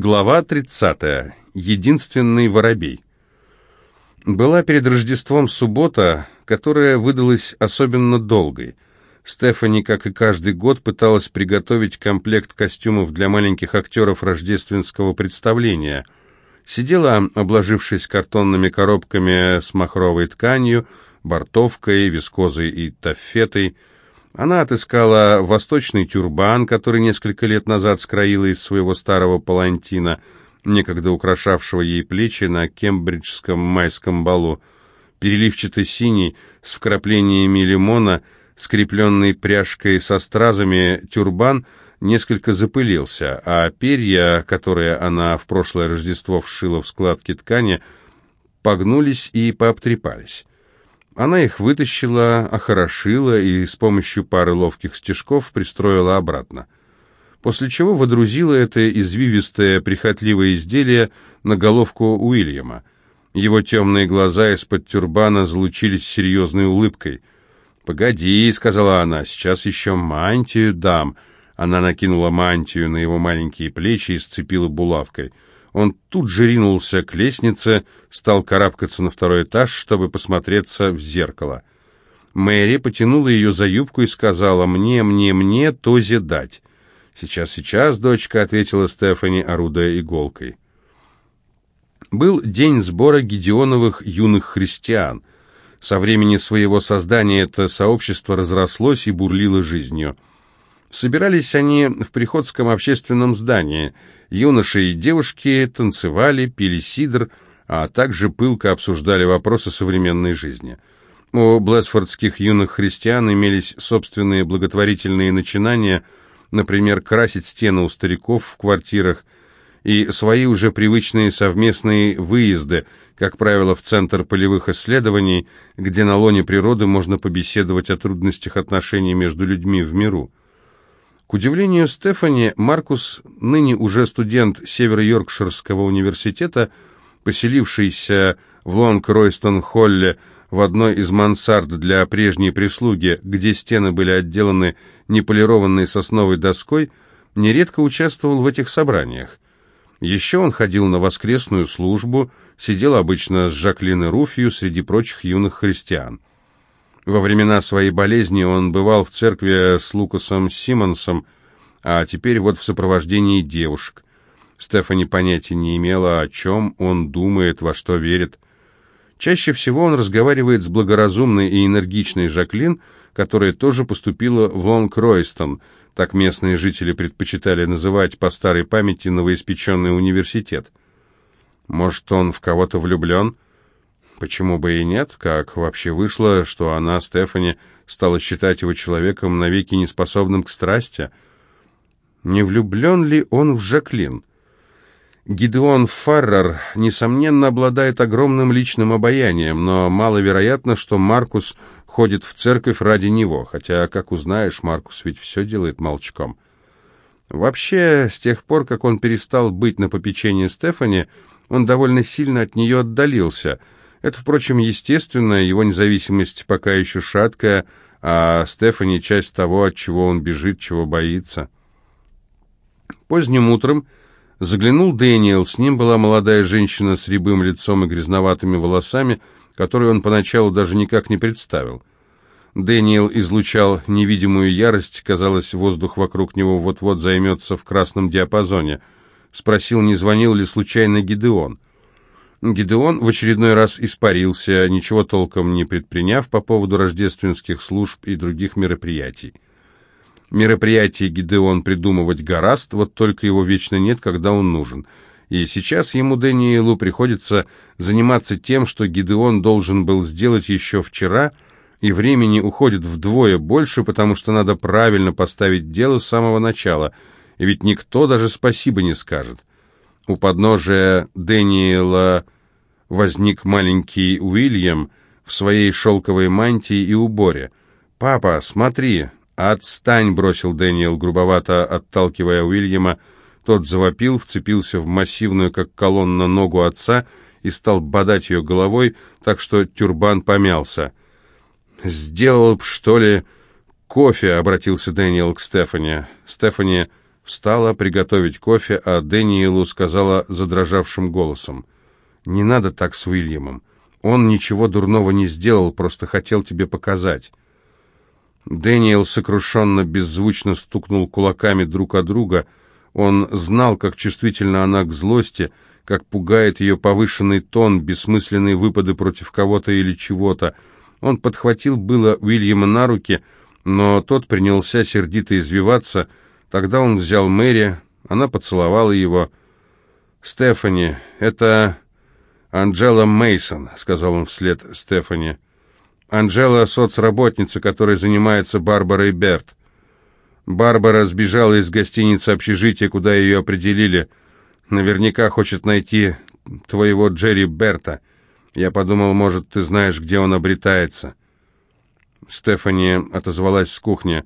Глава 30. Единственный воробей. Была перед Рождеством суббота, которая выдалась особенно долгой. Стефани, как и каждый год, пыталась приготовить комплект костюмов для маленьких актеров рождественского представления. Сидела, обложившись картонными коробками с махровой тканью, бортовкой, вискозой и тафетой, она отыскала восточный тюрбан, который несколько лет назад скроила из своего старого палантина, некогда украшавшего ей плечи на кембриджском майском балу. Переливчато-синий, с вкраплениями лимона, скрепленный пряжкой со стразами, тюрбан несколько запылился, а перья, которые она в прошлое Рождество вшила в складки ткани, погнулись и пообтрепались. Она их вытащила, охорошила и с помощью пары ловких стежков пристроила обратно. После чего водрузила это извивистое, прихотливое изделие на головку Уильяма. Его темные глаза из-под тюрбана залучились серьезной улыбкой. «Погоди», — сказала она, — «сейчас еще мантию дам». Она накинула мантию на его маленькие плечи и сцепила булавкой — он тут же ринулся к лестнице, стал карабкаться на второй этаж, чтобы посмотреться в зеркало. Мэри потянула ее за юбку и сказала «Мне, мне, мне Тозе дать». «Сейчас, сейчас, дочка», — ответила Стефани, орудуя иголкой. Был день сбора Гедеоновых юных христиан. Со времени своего создания это сообщество разрослось и бурлило жизнью. Собирались они в Приходском общественном здании. Юноши и девушки танцевали, пили сидр, а также пылко обсуждали вопросы современной жизни. У блэсфордских юных христиан имелись собственные благотворительные начинания, например, красить стены у стариков в квартирах, и свои уже привычные совместные выезды, как правило, в Центр полевых исследований, где на лоне природы можно побеседовать о трудностях отношений между людьми в миру. К удивлению Стефани, Маркус, ныне уже студент Северо-Йоркширского университета, поселившийся в Лонг-Ройстон-Холле в одной из мансард для прежней прислуги, где стены были отделаны неполированной сосновой доской, нередко участвовал в этих собраниях. Еще он ходил на воскресную службу, сидел обычно с Жаклиной Руфью среди прочих юных христиан. Во времена своей болезни он бывал в церкви с Лукасом Симмонсом, а теперь вот в сопровождении девушек. Стефани понятия не имела, о чем он думает, во что верит. Чаще всего он разговаривает с благоразумной и энергичной Жаклин, которая тоже поступила в Лонг-Ройстон, так местные жители предпочитали называть по старой памяти новоиспеченный университет. Может, он в кого-то влюблен? Почему бы и нет? Как вообще вышло, что она, Стефани, стала считать его человеком навеки неспособным к страсти? Не влюблен ли он в Жаклин? Гидеон Фаррер, несомненно, обладает огромным личным обаянием, но маловероятно, что Маркус ходит в церковь ради него, хотя, как узнаешь, Маркус ведь все делает молчком. Вообще, с тех пор, как он перестал быть на попечении Стефани, он довольно сильно от нее отдалился — это, впрочем, естественно, его независимость пока еще шаткая, а Стефани — часть того, от чего он бежит, чего боится. Поздним утром заглянул Дэниел, с ним была молодая женщина с рябым лицом и грязноватыми волосами, которую он поначалу даже никак не представил. Дэниел излучал невидимую ярость, казалось, воздух вокруг него вот-вот займется в красном диапазоне. Спросил, не звонил ли случайно Гидеон. Гидеон в очередной раз испарился, ничего толком не предприняв по поводу рождественских служб и других мероприятий. Мероприятия Гидеон придумывать гораст, вот только его вечно нет, когда он нужен. И сейчас ему, Дэниелу, приходится заниматься тем, что Гидеон должен был сделать еще вчера, и времени уходит вдвое больше, потому что надо правильно поставить дело с самого начала, и ведь никто даже спасибо не скажет. У подножия Дэниела возник маленький Уильям в своей шелковой мантии и уборе. «Папа, смотри!» «Отстань!» — бросил Дэниел, грубовато отталкивая Уильяма. Тот завопил, вцепился в массивную, как колонна, ногу отца и стал бодать ее головой, так что тюрбан помялся. «Сделал б, что ли, кофе?» — обратился Дэниел к Стефани. Стефани встала приготовить кофе, а Дэниелу сказала задрожавшим голосом, «Не надо так с Уильямом. Он ничего дурного не сделал, просто хотел тебе показать». Дэниел сокрушенно, беззвучно стукнул кулаками друг о друга. Он знал, как чувствительна она к злости, как пугает ее повышенный тон, бессмысленные выпады против кого-то или чего-то. Он подхватил было Уильяма на руки, но тот принялся сердито извиваться. Тогда он взял Мэри, она поцеловала его. «Стефани, это Анджела Мейсон, сказал он вслед Стефани. Анжела — соцработница, которой занимается Барбара и Берт. Барбара сбежала из гостиницы общежития, куда ее определили. Наверняка хочет найти твоего Джерри Берта. Я подумал, может, ты знаешь, где он обретается. Стефани отозвалась с кухни.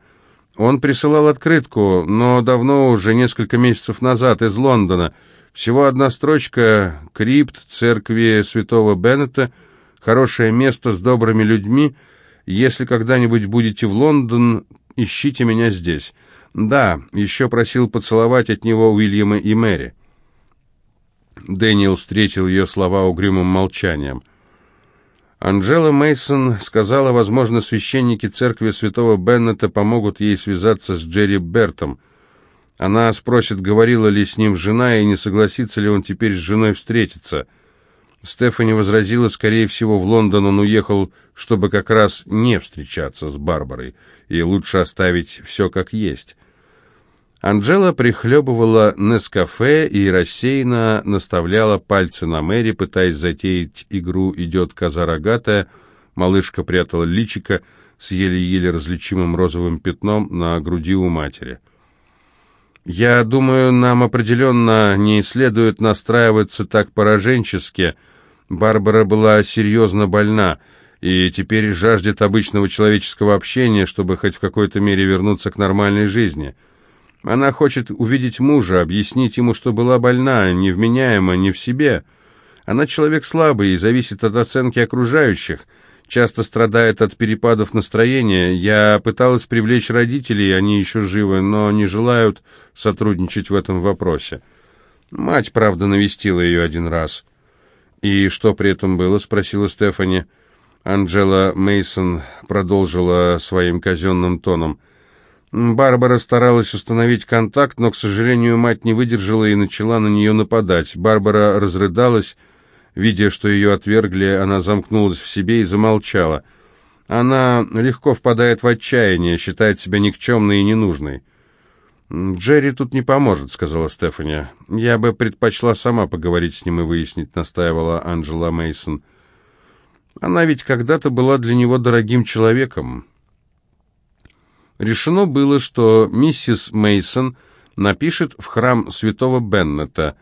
Он присылал открытку, но давно уже, несколько месяцев назад, из Лондона. Всего одна строчка «Крипт церкви святого Беннета», Хорошее место с добрыми людьми. Если когда-нибудь будете в Лондон, ищите меня здесь. Да, еще просил поцеловать от него Уильяма и Мэри. Дэниел встретил ее слова угрюмым молчанием. Анжела Мейсон сказала, возможно, священники церкви святого Беннета помогут ей связаться с Джерри Бертом. Она спросит, говорила ли с ним жена и не согласится ли он теперь с женой встретиться. Стефани возразила, скорее всего, в Лондон он уехал, чтобы как раз не встречаться с Барбарой, и лучше оставить все как есть. Анжела прихлебывала Нескафе и рассеянно наставляла пальцы на Мэри, пытаясь затеять игру «Идет коза рогатая». Малышка прятала личико с еле-еле различимым розовым пятном на груди у матери. «Я думаю, нам определенно не следует настраиваться так пораженчески», Барбара была серьезно больна и теперь жаждет обычного человеческого общения, чтобы хоть в какой-то мере вернуться к нормальной жизни. Она хочет увидеть мужа, объяснить ему, что была больна, невменяема, не в себе. Она человек слабый и зависит от оценки окружающих, часто страдает от перепадов настроения. Я пыталась привлечь родителей, они еще живы, но не желают сотрудничать в этом вопросе. Мать, правда, навестила ее один раз. «И что при этом было?» — спросила Стефани. Анджела Мейсон продолжила своим казенным тоном. Барбара старалась установить контакт, но, к сожалению, мать не выдержала и начала на нее нападать. Барбара разрыдалась. Видя, что ее отвергли, она замкнулась в себе и замолчала. Она легко впадает в отчаяние, считает себя никчемной и ненужной. «Джерри тут не поможет», — сказала Стефани. «Я бы предпочла сама поговорить с ним и выяснить», — настаивала Анджела Мейсон. «Она ведь когда-то была для него дорогим человеком». Решено было, что миссис Мейсон напишет в храм святого Беннета.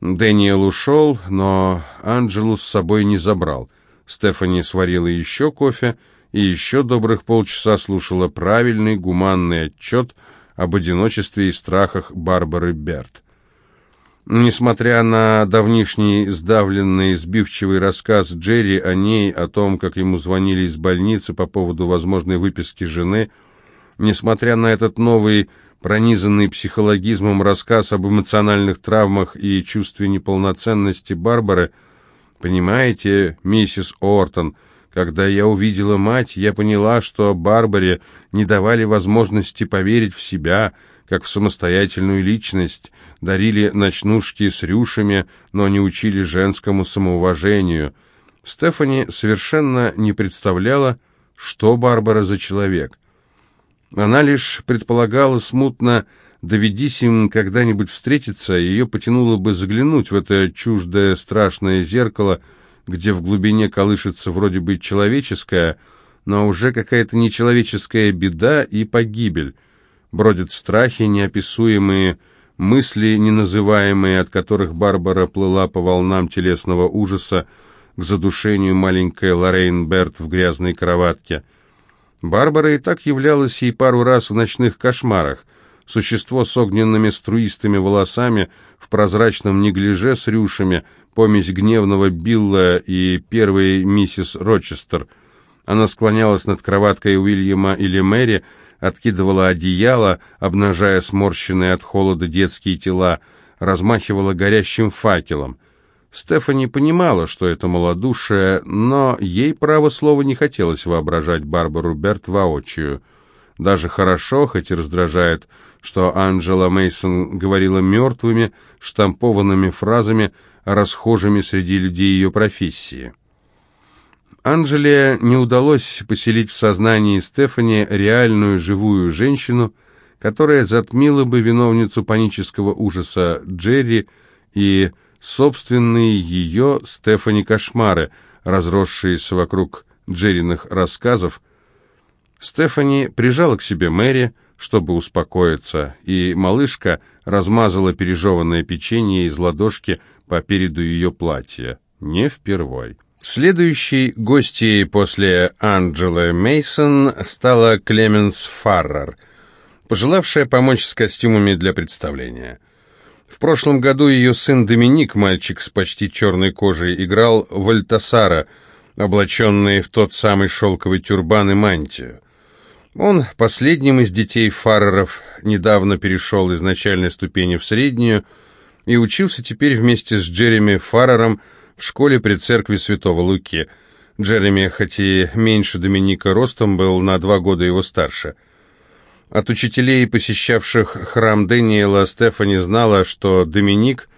Дэниел ушел, но Анджелу с собой не забрал. Стефани сварила еще кофе и еще добрых полчаса слушала правильный, гуманный отчет — об одиночестве и страхах Барбары Берт. Несмотря на давнишний сдавленный, сбивчивый рассказ Джерри о ней, о том, как ему звонили из больницы по поводу возможной выписки жены, несмотря на этот новый, пронизанный психологизмом рассказ об эмоциональных травмах и чувстве неполноценности Барбары, понимаете, миссис Ортон, когда я увидела мать, я поняла, что Барбаре не давали возможности поверить в себя, как в самостоятельную личность, дарили ночнушки с рюшами, но не учили женскому самоуважению. Стефани совершенно не представляла, что Барбара за человек. Она лишь предполагала смутно, доведись им когда-нибудь встретиться, ее потянуло бы заглянуть в это чуждое страшное зеркало – где в глубине колышется вроде бы человеческая, но уже какая-то нечеловеческая беда и погибель. Бродят страхи неописуемые, мысли неназываемые, от которых Барбара плыла по волнам телесного ужаса к задушению маленькой Лоррейн Берт в грязной кроватке. Барбара и так являлась ей пару раз в ночных кошмарах. Существо с огненными струистыми волосами, в прозрачном неглиже с рюшами, помесь гневного Билла и первой миссис Рочестер. Она склонялась над кроваткой Уильяма или Мэри, откидывала одеяло, обнажая сморщенные от холода детские тела, размахивала горящим факелом. Стефани понимала, что это малодушие, но ей, право слова, не хотелось воображать Барбару Берт воочию. Даже хорошо, хоть и раздражает, что Анджела Мейсон говорила мертвыми, штампованными фразами, расхожими среди людей ее профессии. Анжеле не удалось поселить в сознании Стефани реальную живую женщину, которая затмила бы виновницу панического ужаса Джерри и собственные ее Стефани кошмары, разросшиеся вокруг Джерриных рассказов. Стефани прижала к себе Мэри, чтобы успокоиться, и малышка размазала пережеванное печенье из ладошки по переду ее платья. Не впервой. Следующей гостьей после Анджелы Мейсон стала Клеменс Фаррер, пожелавшая помочь с костюмами для представления. В прошлом году ее сын Доминик, мальчик с почти черной кожей, играл Вальтасара, облаченный в тот самый шелковый тюрбан и мантию. Он, последним из детей Фарреров, недавно перешел из начальной ступени в среднюю и учился теперь вместе с Джереми Фаррером в школе при церкви Святого Луки. Джереми, хоть и меньше Доминика ростом, был на два года его старше. От учителей, посещавших храм Дэниела, Стефани знала, что Доминик,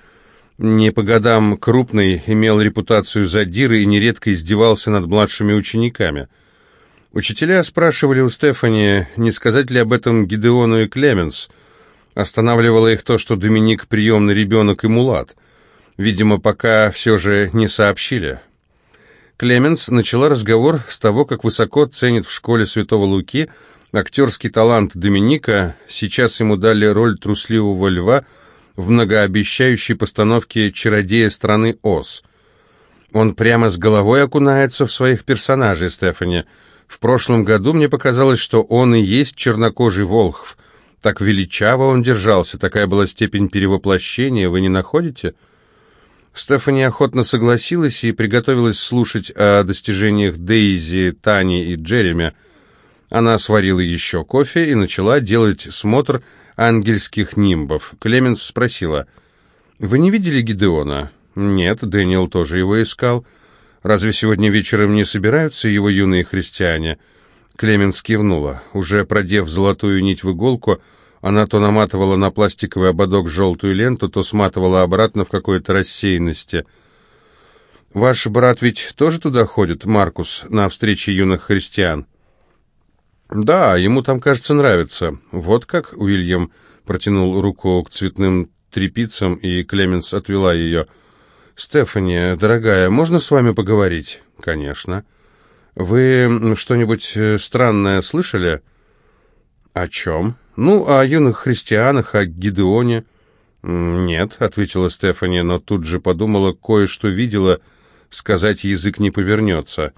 не по годам крупный, имел репутацию задиры и нередко издевался над младшими учениками – Учителя спрашивали у Стефани, не сказать ли об этом Гидеону и Клеменс. Останавливало их то, что Доминик приемный ребенок и мулат. Видимо, пока все же не сообщили. Клеменс начала разговор с того, как высоко ценит в школе Святого Луки актерский талант Доминика. Сейчас ему дали роль трусливого льва в многообещающей постановке «Чародея страны Оз». Он прямо с головой окунается в своих персонажей, Стефани – в прошлом году мне показалось, что он и есть чернокожий Волхв. Так величаво он держался, такая была степень перевоплощения, вы не находите?» Стефани охотно согласилась и приготовилась слушать о достижениях Дейзи, Тани и Джереми. Она сварила еще кофе и начала делать смотр ангельских нимбов. Клеменс спросила, «Вы не видели Гидеона?» «Нет, Дэниел тоже его искал». Разве сегодня вечером не собираются его юные христиане?» Клеменс кивнула. Уже продев золотую нить в иголку, она то наматывала на пластиковый ободок желтую ленту, то сматывала обратно в какой-то рассеянности. «Ваш брат ведь тоже туда ходит, Маркус, на встрече юных христиан?» «Да, ему там, кажется, нравится. Вот как Уильям протянул руку к цветным трепицам, и Клеменс отвела ее – «Стефани, дорогая, можно с вами поговорить?» «Конечно». «Вы что-нибудь э, странное слышали?» «О чем?» «Ну, о юных христианах, о Гидеоне». «Нет», — ответила Стефани, но тут же подумала, кое-что видела, сказать язык не повернется.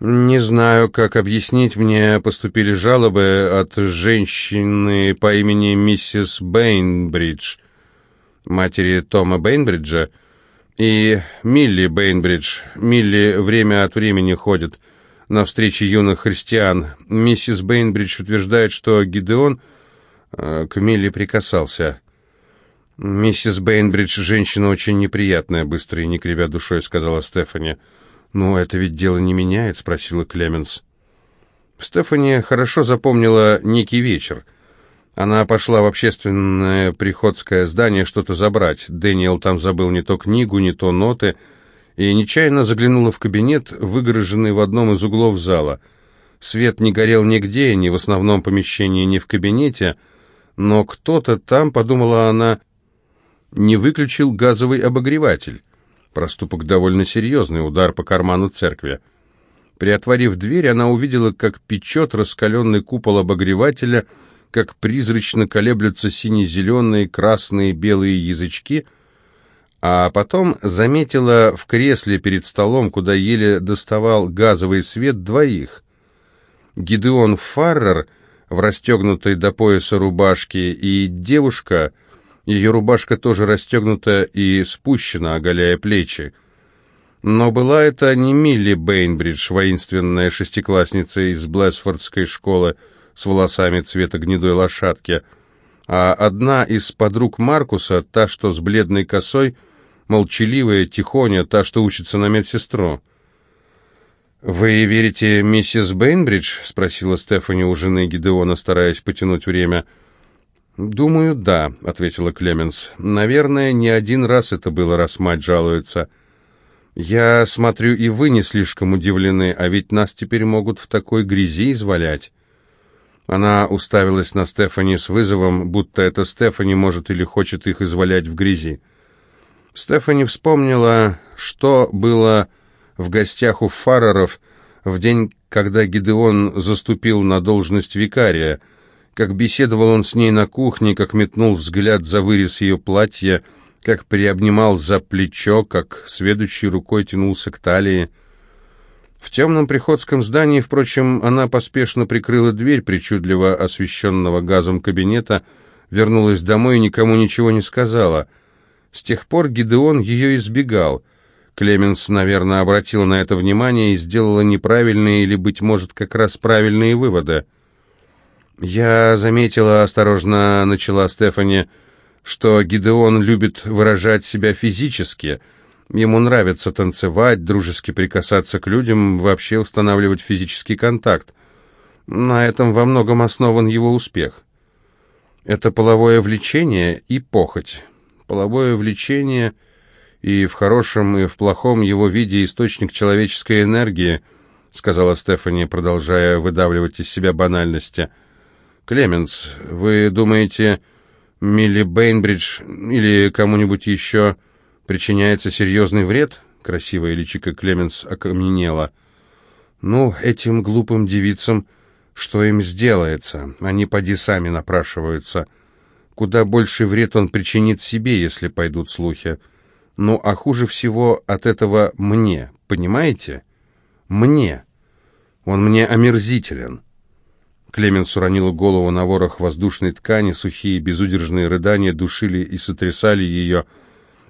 «Не знаю, как объяснить, мне поступили жалобы от женщины по имени миссис Бейнбридж, матери Тома Бейнбриджа, и Милли Бейнбридж. Милли время от времени ходит на встречи юных христиан. Миссис Бейнбридж утверждает, что Гидеон э, к Милли прикасался. «Миссис Бейнбридж женщина очень неприятная», — быстро и не кривя душой сказала Стефани. «Ну, это ведь дело не меняет?» — спросила Клеменс. Стефани хорошо запомнила некий вечер — она пошла в общественное приходское здание что-то забрать. Дэниел там забыл не то книгу, не то ноты, и нечаянно заглянула в кабинет, выгороженный в одном из углов зала. Свет не горел нигде, ни в основном помещении, ни в кабинете, но кто-то там, подумала она, не выключил газовый обогреватель. Проступок довольно серьезный, удар по карману церкви. Приотворив дверь, она увидела, как печет раскаленный купол обогревателя — как призрачно колеблются сине-зеленые, красные, белые язычки, а потом заметила в кресле перед столом, куда еле доставал газовый свет, двоих. Гидеон Фаррер в расстегнутой до пояса рубашке и девушка, ее рубашка тоже расстегнута и спущена, оголяя плечи. Но была это не Милли Бейнбридж, воинственная шестиклассница из Блэсфордской школы, с волосами цвета гнедой лошадки, а одна из подруг Маркуса, та, что с бледной косой, молчаливая, тихоня, та, что учится на медсестру. «Вы верите миссис Бейнбридж?» — спросила Стефани у жены Гидеона, стараясь потянуть время. «Думаю, да», — ответила Клеменс. «Наверное, не один раз это было, раз мать жалуется. Я смотрю, и вы не слишком удивлены, а ведь нас теперь могут в такой грязи извалять». Она уставилась на Стефани с вызовом, будто это Стефани может или хочет их извалять в грязи. Стефани вспомнила, что было в гостях у Фарреров в день, когда Гидеон заступил на должность викария, как беседовал он с ней на кухне, как метнул взгляд за вырез ее платья, как приобнимал за плечо, как сведущей рукой тянулся к талии. В темном приходском здании, впрочем, она поспешно прикрыла дверь причудливо освещенного газом кабинета, вернулась домой и никому ничего не сказала. С тех пор Гидеон ее избегал — Клеменс, наверное, обратила на это внимание и сделала неправильные или, быть может, как раз правильные выводы. «Я заметила, осторожно начала Стефани, что Гидеон любит выражать себя физически. Ему нравится танцевать, дружески прикасаться к людям, вообще устанавливать физический контакт. На этом во многом основан его успех. Это половое влечение и похоть. Половое влечение — и в хорошем, и в плохом его виде источник человеческой энергии», сказала Стефани, продолжая выдавливать из себя банальности. «Клеменс, вы думаете, Милли Бейнбридж или кому-нибудь еще причиняется серьезный вред?» Красивая личико Клеменс окаменела. «Ну, этим глупым девицам, что им сделается? Они поди сами напрашиваются. Куда больше вред он причинит себе, если пойдут слухи». Ну, а хуже всего от этого мне, понимаете? Мне. Он мне омерзителен. Клеменс уронила голову на ворох воздушной ткани, сухие безудержные рыдания душили и сотрясали ее.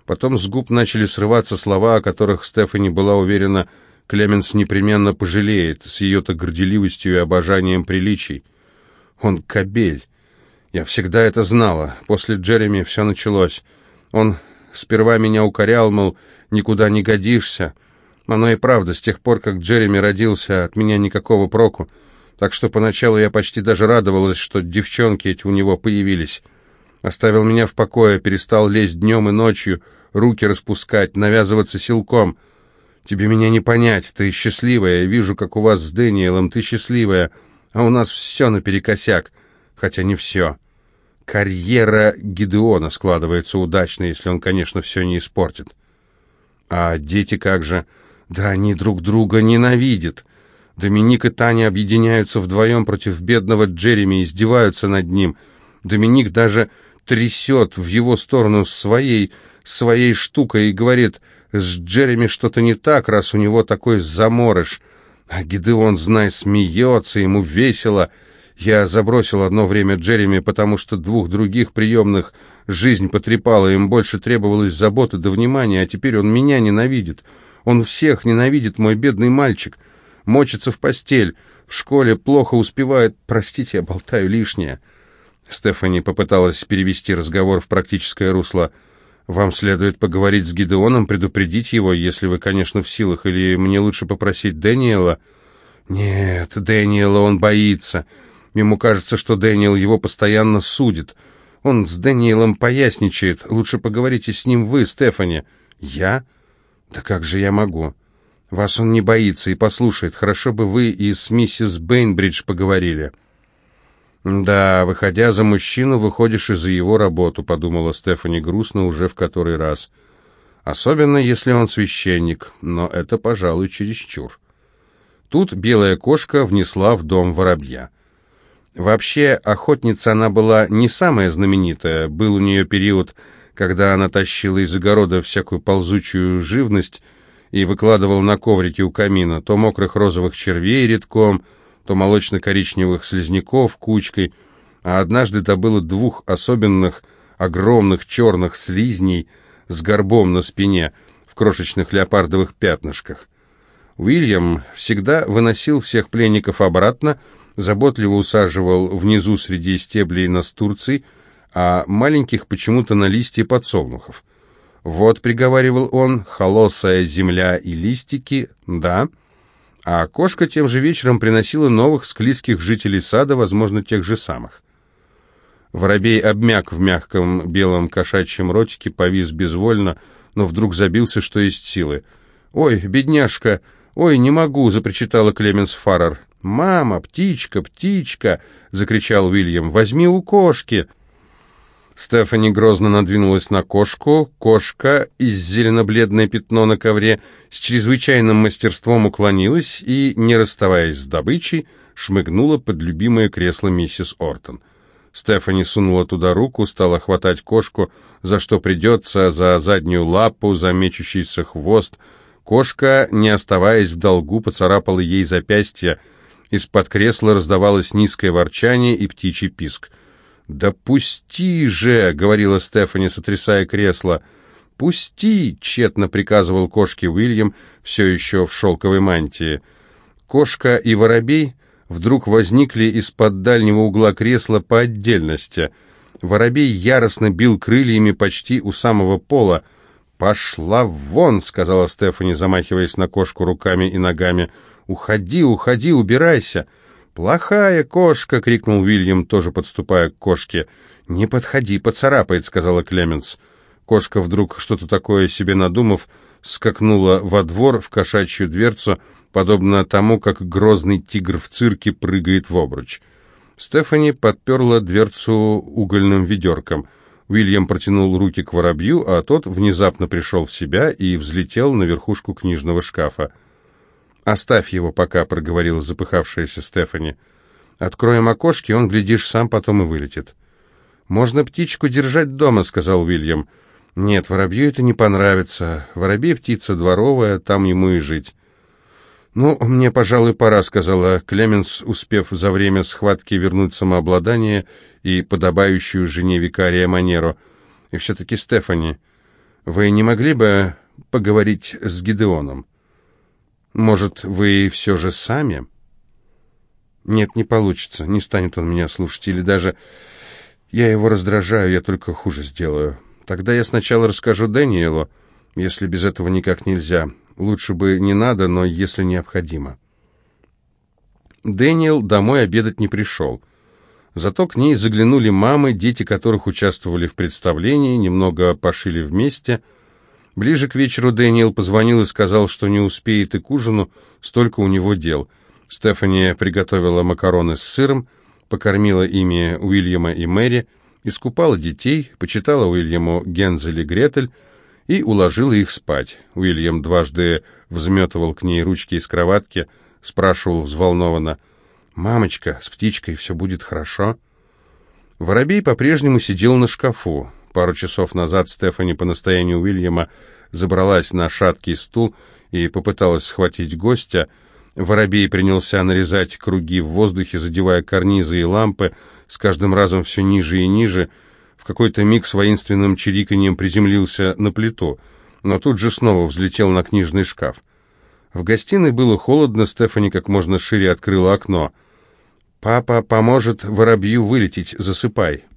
Потом с губ начали срываться слова, о которых Стефани была уверена, Клеменс непременно пожалеет, с ее-то горделивостью и обожанием приличий. Он кобель. Я всегда это знала. После Джереми все началось. Он Сперва меня укорял, мол, никуда не годишься. Оно и правда, с тех пор, как Джереми родился, от меня никакого проку. Так что поначалу я почти даже радовалась, что девчонки эти у него появились. Оставил меня в покое, перестал лезть днем и ночью, руки распускать, навязываться силком. Тебе меня не понять, ты счастливая, вижу, как у вас с Дэниелом, ты счастливая, а у нас все наперекосяк, хотя не все». Карьера Гидеона складывается удачно, если он, конечно, все не испортит. А дети как же? Да они друг друга ненавидят. Доминик и Таня объединяются вдвоем против бедного Джереми, издеваются над ним. Доминик даже трясет в его сторону своей, своей штукой и говорит, с Джереми что-то не так, раз у него такой заморыш. А Гидеон, знай, смеется, ему весело — я забросил одно время Джереми, потому что двух других приемных жизнь потрепала, им больше требовалось заботы да внимания, а теперь он меня ненавидит. Он всех ненавидит, мой бедный мальчик. Мочится в постель, в школе плохо успевает. Простите, я болтаю лишнее. Стефани попыталась перевести разговор в практическое русло. «Вам следует поговорить с Гидеоном, предупредить его, если вы, конечно, в силах, или мне лучше попросить Дэниела?» «Нет, Дэниела он боится». Ему кажется, что Дэниел его постоянно судит. Он с Дэниелом поясничает. Лучше поговорите с ним вы, Стефани. Я? Да как же я могу? Вас он не боится и послушает. Хорошо бы вы и с миссис Бейнбридж поговорили. Да, выходя за мужчину, выходишь и за его работу, подумала Стефани грустно уже в который раз. Особенно, если он священник, но это, пожалуй, чересчур. Тут белая кошка внесла в дом воробья. Вообще, охотница она была не самая знаменитая. Был у нее период, когда она тащила из огорода всякую ползучую живность и выкладывала на коврике у камина то мокрых розовых червей редком, то молочно-коричневых слизняков кучкой, а однажды добыла двух особенных огромных черных слизней с горбом на спине в крошечных леопардовых пятнышках. Уильям всегда выносил всех пленников обратно, заботливо усаживал внизу среди стеблей настурций, а маленьких почему-то на листья подсолнухов. «Вот», — приговаривал он, — «холосая земля и листики, да». А кошка тем же вечером приносила новых склизких жителей сада, возможно, тех же самых. Воробей обмяк в мягком белом кошачьем ротике, повис безвольно, но вдруг забился, что есть силы. «Ой, бедняжка! Ой, не могу!» — запричитала Клеменс Фаррер. «Мама, птичка, птичка!» — закричал Уильям. «Возьми у кошки!» Стефани грозно надвинулась на кошку. Кошка, из зелено-бледное пятно на ковре, с чрезвычайным мастерством уклонилась и, не расставаясь с добычей, шмыгнула под любимое кресло миссис Ортон. Стефани сунула туда руку, стала хватать кошку, за что придется, за заднюю лапу, за мечущийся хвост. Кошка, не оставаясь в долгу, поцарапала ей запястье. Из-под кресла раздавалось низкое ворчание и птичий писк. «Да пусти же!» — говорила Стефани, сотрясая кресло. «Пусти!» — тщетно приказывал кошке Уильям, все еще в шелковой мантии. Кошка и воробей вдруг возникли из-под дальнего угла кресла по отдельности. Воробей яростно бил крыльями почти у самого пола. «Пошла вон!» — сказала Стефани, замахиваясь на кошку руками и ногами. «Уходи, уходи, убирайся!» «Плохая кошка!» — крикнул Уильям, тоже подступая к кошке. «Не подходи, поцарапает», — сказала Клеменс. Кошка вдруг, что-то такое себе надумав, скакнула во двор в кошачью дверцу, подобно тому, как грозный тигр в цирке прыгает в обруч. Стефани подперла дверцу угольным ведерком. Уильям протянул руки к воробью, а тот внезапно пришел в себя и взлетел на верхушку книжного шкафа. «Оставь его пока», — проговорила запыхавшаяся Стефани. «Откроем окошки, он, глядишь, сам потом и вылетит». «Можно птичку держать дома», — сказал Уильям. «Нет, воробью это не понравится. Воробей птица дворовая, там ему и жить». «Ну, мне, пожалуй, пора», — сказала Клеменс, успев за время схватки вернуть самообладание и подобающую жене викария манеру. «И все-таки, Стефани, вы не могли бы поговорить с Гидеоном?» Может, вы все же сами? Нет, не получится. Не станет он меня слушать. Или даже я его раздражаю, я только хуже сделаю. Тогда я сначала расскажу Дэниелу, если без этого никак нельзя. Лучше бы не надо, но если необходимо. Дэниел домой обедать не пришел. Зато к ней заглянули мамы, дети которых участвовали в представлении, немного пошили вместе – Ближе к вечеру Дэниел позвонил и сказал, что не успеет и к ужину, столько у него дел. Стефани приготовила макароны с сыром, покормила ими Уильяма и Мэри, искупала детей, почитала Уильяму Гензель и Гретель и уложила их спать. Уильям дважды взметывал к ней ручки из кроватки, спрашивал взволнованно, «Мамочка, с птичкой все будет хорошо?» Воробей по-прежнему сидел на шкафу. Пару часов назад Стефани по настоянию Уильяма забралась на шаткий стул и попыталась схватить гостя. Воробей принялся нарезать круги в воздухе, задевая карнизы и лампы, с каждым разом все ниже и ниже. В какой-то миг с воинственным чириканьем приземлился на плиту, но тут же снова взлетел на книжный шкаф. В гостиной было холодно, Стефани как можно шире открыла окно. «Папа поможет воробью вылететь, засыпай».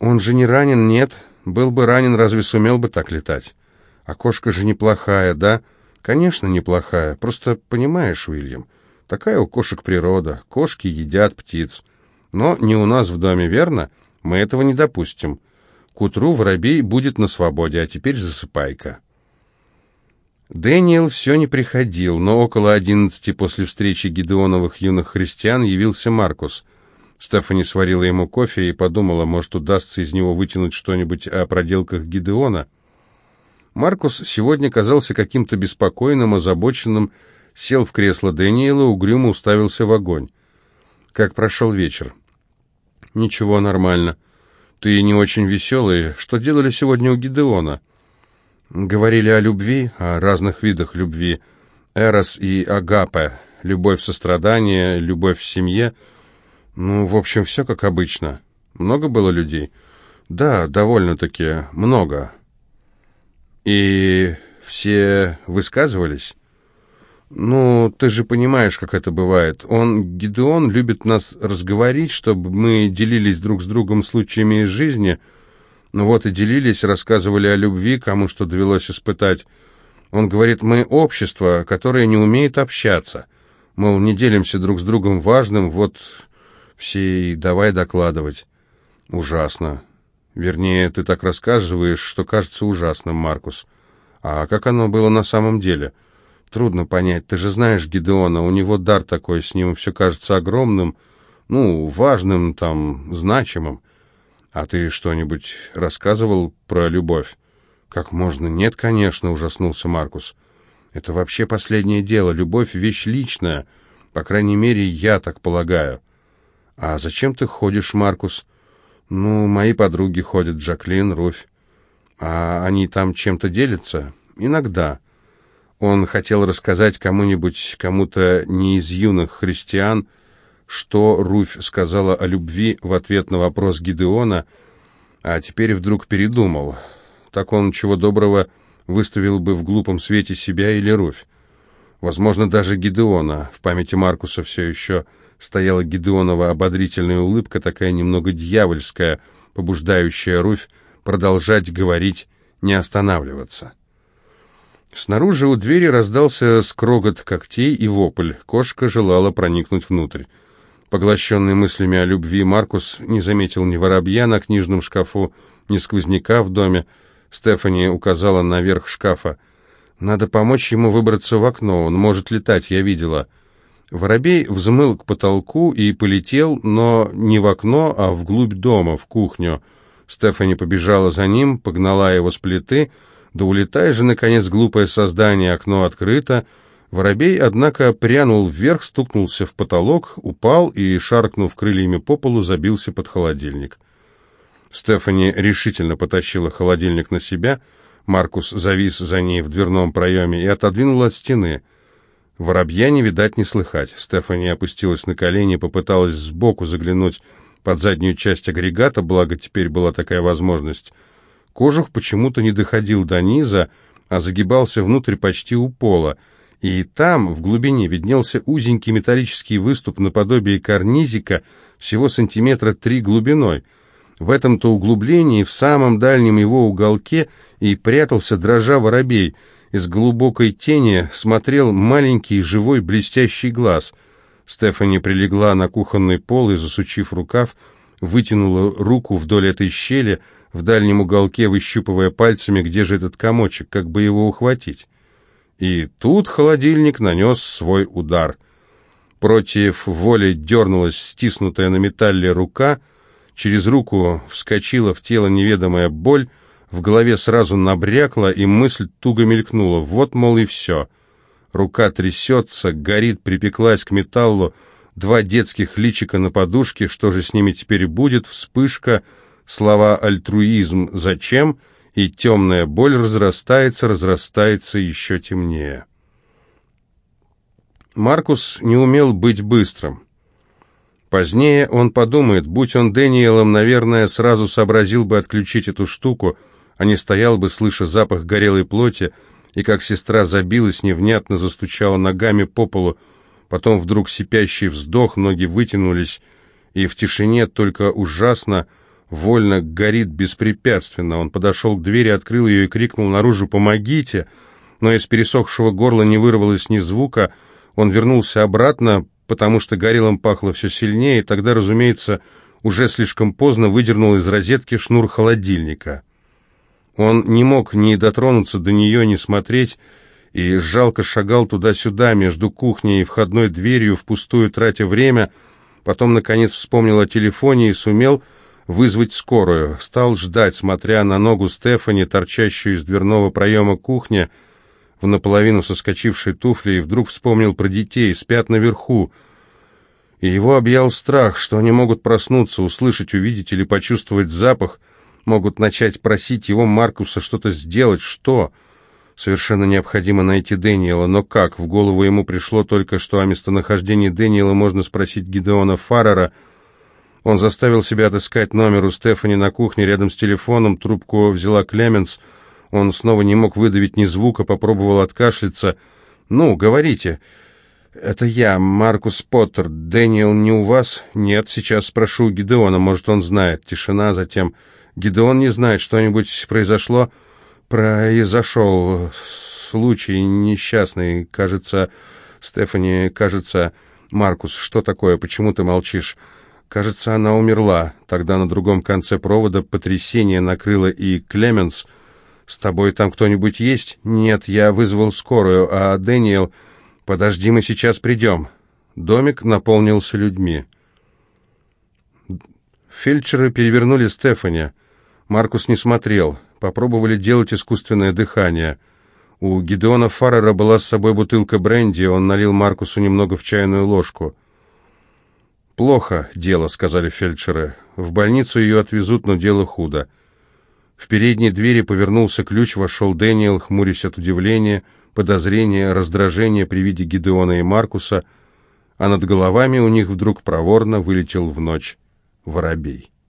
«Он же не ранен, нет? Был бы ранен, разве сумел бы так летать? А кошка же неплохая, да?» «Конечно, неплохая. Просто понимаешь, Уильям, такая у кошек природа. Кошки едят птиц. Но не у нас в доме, верно? Мы этого не допустим. К утру воробей будет на свободе, а теперь засыпай-ка». Дэниел все не приходил, но около одиннадцати после встречи Гидеоновых юных христиан явился Маркус – Стефани сварила ему кофе и подумала, может, удастся из него вытянуть что-нибудь о проделках Гидеона. Маркус сегодня казался каким-то беспокойным, озабоченным, сел в кресло Дэниела, угрюмо уставился в огонь. «Как прошел вечер?» «Ничего, нормально. Ты не очень веселый. Что делали сегодня у Гидеона?» «Говорили о любви, о разных видах любви. Эрос и Агапе, любовь сострадания, любовь в семье». Ну, в общем, все как обычно. Много было людей? Да, довольно-таки много. И все высказывались? «Ну, ты же понимаешь, как это бывает. Он, Гидеон, любит нас разговорить, чтобы мы делились друг с другом случаями из жизни. Ну вот и делились, рассказывали о любви, кому что довелось испытать. Он говорит, мы общество, которое не умеет общаться. Мол, не делимся друг с другом важным, вот все и давай докладывать. Ужасно. Вернее, ты так рассказываешь, что кажется ужасным, Маркус. А как оно было на самом деле?» Трудно понять. Ты же знаешь Гидеона, у него дар такой, с ним все кажется огромным, ну, важным, там, значимым. А ты что-нибудь рассказывал про любовь? Как можно? Нет, конечно, ужаснулся Маркус. Это вообще последнее дело. Любовь — вещь личная. По крайней мере, я так полагаю. А зачем ты ходишь, Маркус? Ну, мои подруги ходят, Джаклин, Руфь. А они там чем-то делятся? Иногда. Он хотел рассказать кому-нибудь, кому-то не из юных христиан, что Руфь сказала о любви в ответ на вопрос Гидеона, а теперь вдруг передумал. Так он, чего доброго, выставил бы в глупом свете себя или Руфь. Возможно, даже Гидеона. В памяти Маркуса все еще стояла Гидеонова ободрительная улыбка, такая немного дьявольская, побуждающая Руфь продолжать говорить, не останавливаться. Снаружи у двери раздался скрогот когтей и вопль. Кошка желала проникнуть внутрь. Поглощенный мыслями о любви, Маркус не заметил ни воробья на книжном шкафу, ни сквозняка в доме. Стефани указала наверх шкафа. «Надо помочь ему выбраться в окно, он может летать, я видела». Воробей взмыл к потолку и полетел, но не в окно, а вглубь дома, в кухню. Стефани побежала за ним, погнала его с плиты — да улетай же, наконец, глупое создание, окно открыто. Воробей, однако, прянул вверх, стукнулся в потолок, упал и, шаркнув крыльями по полу, забился под холодильник. Стефани решительно потащила холодильник на себя, Маркус завис за ней в дверном проеме и отодвинул от стены. Воробья не видать, не слыхать. Стефани опустилась на колени, попыталась сбоку заглянуть под заднюю часть агрегата, благо теперь была такая возможность — Кожух почему-то не доходил до низа, а загибался внутрь почти у пола, и там, в глубине, виднелся узенький металлический выступ наподобие карнизика, всего сантиметра три глубиной. В этом-то углублении, в самом дальнем его уголке, и прятался дрожа воробей. Из глубокой тени смотрел маленький живой блестящий глаз. Стефани прилегла на кухонный пол и, засучив рукав, вытянула руку вдоль этой щели, в дальнем уголке, выщупывая пальцами, где же этот комочек, как бы его ухватить. И тут холодильник нанес свой удар. Против воли дернулась стиснутая на металле рука, через руку вскочила в тело неведомая боль, в голове сразу набрякла, и мысль туго мелькнула. Вот, мол, и все. Рука трясется, горит, припеклась к металлу, два детских личика на подушке, что же с ними теперь будет, вспышка — слова «альтруизм» «зачем?» и темная боль разрастается, разрастается еще темнее. Маркус не умел быть быстрым. Позднее он подумает, будь он Дэниелом, наверное, сразу сообразил бы отключить эту штуку, а не стоял бы, слыша запах горелой плоти, и как сестра забилась, невнятно застучала ногами по полу, потом вдруг сипящий вздох, ноги вытянулись, и в тишине только ужасно вольно горит беспрепятственно. Он подошел к двери, открыл ее и крикнул наружу «Помогите!», но из пересохшего горла не вырвалось ни звука. Он вернулся обратно, потому что горелым пахло все сильнее, и тогда, разумеется, уже слишком поздно выдернул из розетки шнур холодильника. Он не мог ни дотронуться до нее, ни смотреть, и жалко шагал туда-сюда, между кухней и входной дверью, впустую тратя время, потом, наконец, вспомнил о телефоне и сумел вызвать скорую. Стал ждать, смотря на ногу Стефани, торчащую из дверного проема кухни, в наполовину соскочившей туфли, и вдруг вспомнил про детей, спят наверху. И его объял страх, что они могут проснуться, услышать, увидеть или почувствовать запах, могут начать просить его, Маркуса, что-то сделать. Что? Совершенно необходимо найти Дэниела, но как? В голову ему пришло только, что о местонахождении Дэниела можно спросить Гидеона Фаррера, он заставил себя отыскать номер у Стефани на кухне рядом с телефоном, трубку взяла Клеменс. Он снова не мог выдавить ни звука, попробовал откашляться, «Ну, говорите». «Это я, Маркус Поттер. Дэниел не у вас?» «Нет, сейчас спрошу Гидеона, может, он знает». Тишина, затем... «Гидеон не знает, что-нибудь произошло?» «Произошел случай несчастный, кажется...» «Стефани, кажется...» «Маркус, что такое? Почему ты молчишь?» «Кажется, она умерла». Тогда на другом конце провода потрясение накрыло и Клеменс. «С тобой там кто-нибудь есть?» «Нет, я вызвал скорую, а Дэниел...» «Подожди, мы сейчас придем». Домик наполнился людьми. Фельдшеры перевернули Стефани. Маркус не смотрел. Попробовали делать искусственное дыхание. У Гидеона Фаррера была с собой бутылка бренди, он налил Маркусу немного в чайную ложку. «Плохо дело», — сказали фельдшеры. «В больницу ее отвезут, но дело худо». В передней двери повернулся ключ, вошел Дэниел, хмурясь от удивления, подозрения, раздражения при виде Гидеона и Маркуса, а над головами у них вдруг проворно вылетел в ночь воробей.